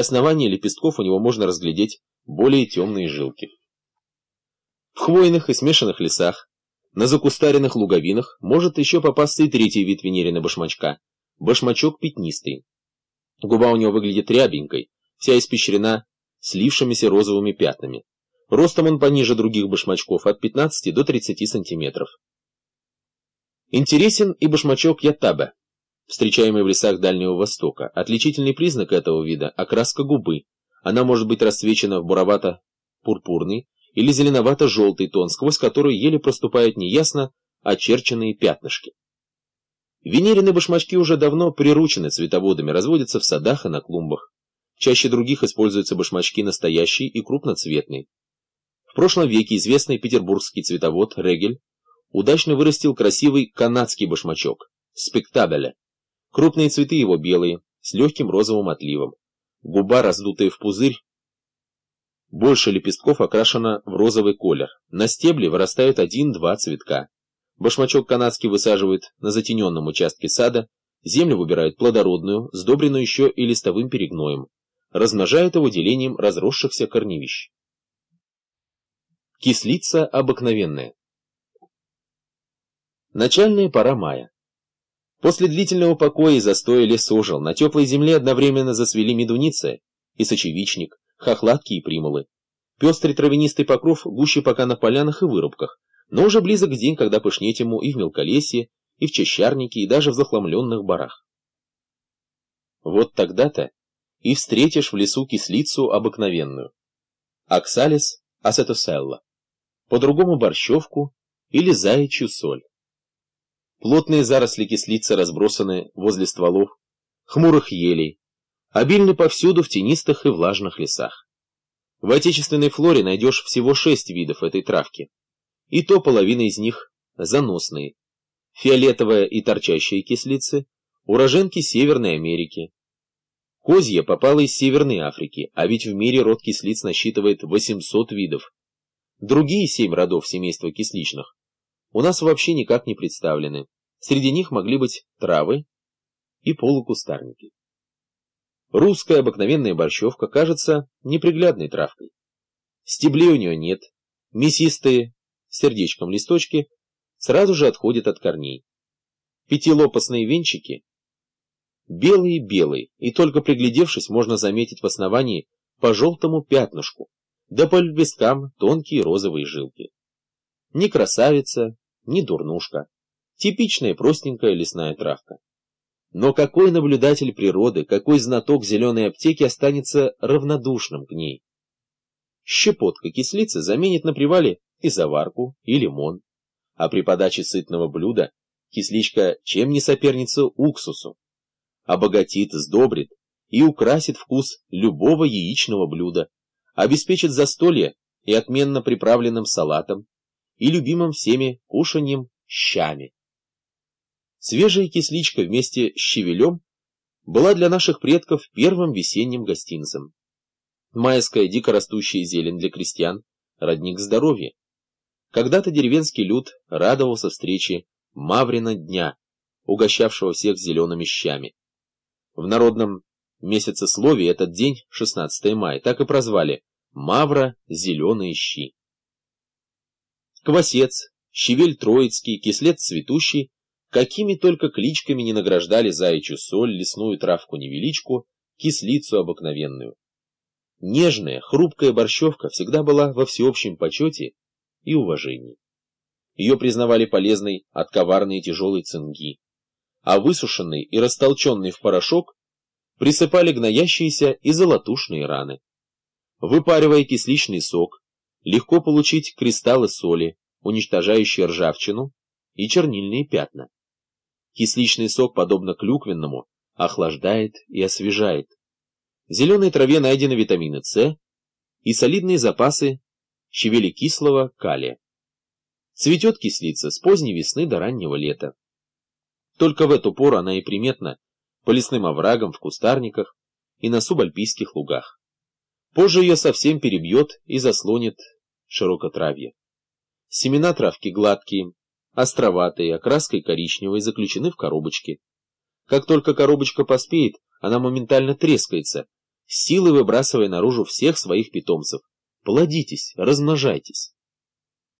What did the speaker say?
основании лепестков у него можно разглядеть более темные жилки. В хвойных и смешанных лесах, на закустаренных луговинах может еще попасться и третий вид венерина башмачка – башмачок пятнистый. Губа у него выглядит рябенькой, вся испещрена слившимися розовыми пятнами. Ростом он пониже других башмачков от 15 до 30 сантиметров. Интересен и башмачок ятаба, встречаемый в лесах Дальнего Востока. Отличительный признак этого вида – окраска губы. Она может быть расцвечена в буровато-пурпурный или зеленовато-желтый тон, сквозь который еле проступают неясно очерченные пятнышки. Венерины башмачки уже давно приручены цветоводами, разводятся в садах и на клумбах. Чаще других используются башмачки настоящие и крупноцветные. В прошлом веке известный петербургский цветовод Регель удачно вырастил красивый канадский башмачок – спектабеля. Крупные цветы его белые, с легким розовым отливом. Губа, раздутая в пузырь, больше лепестков окрашена в розовый колер. На стебле вырастают один-два цветка. Башмачок канадский высаживают на затененном участке сада, землю выбирают плодородную, сдобренную еще и листовым перегноем. Размножают его делением разросшихся корневищ. Кислица обыкновенная. Начальная пора мая. После длительного покоя и застоя лес ожил, на теплой земле одновременно засвели медуница и сочевичник, хохлатки и примулы. Пестрый травянистый покров гуще пока на полянах и вырубках, но уже близок день, когда пышнеть ему и в мелколесье, и в чащарнике, и даже в захламленных барах. Вот тогда-то и встретишь в лесу кислицу обыкновенную. Оксалис асетоселла, по-другому борщевку или заячью соль. Плотные заросли кислицы разбросаны возле стволов, хмурых елей, обильны повсюду в тенистых и влажных лесах. В отечественной флоре найдешь всего шесть видов этой травки, и то половина из них заносные. Фиолетовая и торчащая кислицы – уроженки Северной Америки. Козья попала из Северной Африки, а ведь в мире род кислиц насчитывает 800 видов. Другие семь родов семейства кисличных у нас вообще никак не представлены. Среди них могли быть травы и полукустарники. Русская обыкновенная борщевка кажется неприглядной травкой. Стеблей у нее нет, мясистые, сердечком листочки, сразу же отходят от корней. Пятилопастные венчики белые-белые, и только приглядевшись, можно заметить в основании по желтому пятнышку, да по лепесткам тонкие розовые жилки. Ни красавица, ни дурнушка. Типичная простенькая лесная травка. Но какой наблюдатель природы, какой знаток зеленой аптеки останется равнодушным к ней? Щепотка кислицы заменит на привале и заварку, и лимон. А при подаче сытного блюда кисличка чем не соперница уксусу. Обогатит, сдобрит и украсит вкус любого яичного блюда, обеспечит застолье и отменно приправленным салатом, и любимым всеми кушаньем щами. Свежая кисличка вместе с щавелем была для наших предков первым весенним гостинцем. Майская дикорастущая зелень для крестьян – родник здоровья. Когда-то деревенский люд радовался встрече Маврина дня, угощавшего всех зелеными щами. В народном месяцесловии этот день, 16 мая, так и прозвали «Мавра зеленые щи». Квасец, Щевель Троицкий, Кислет Цветущий, какими только кличками не награждали заячью соль, лесную травку-невеличку, кислицу обыкновенную. Нежная, хрупкая борщевка всегда была во всеобщем почете и уважении. Ее признавали полезной от коварной и тяжелой цинги, а высушенный и растолченный в порошок присыпали гноящиеся и золотушные раны. Выпаривая кисличный сок, легко получить кристаллы соли, уничтожающие ржавчину и чернильные пятна. Кисличный сок, подобно клюквенному, охлаждает и освежает. В зеленой траве найдены витамины С и солидные запасы щавелекислого калия. Цветет кислица с поздней весны до раннего лета. Только в эту пору она и приметна по лесным оврагам, в кустарниках и на субальпийских лугах. Позже ее совсем перебьет и заслонит широкотравье. Семена травки гладкие, островатые, окраской коричневой, заключены в коробочки. Как только коробочка поспеет, она моментально трескается, силой выбрасывая наружу всех своих питомцев. Плодитесь, размножайтесь.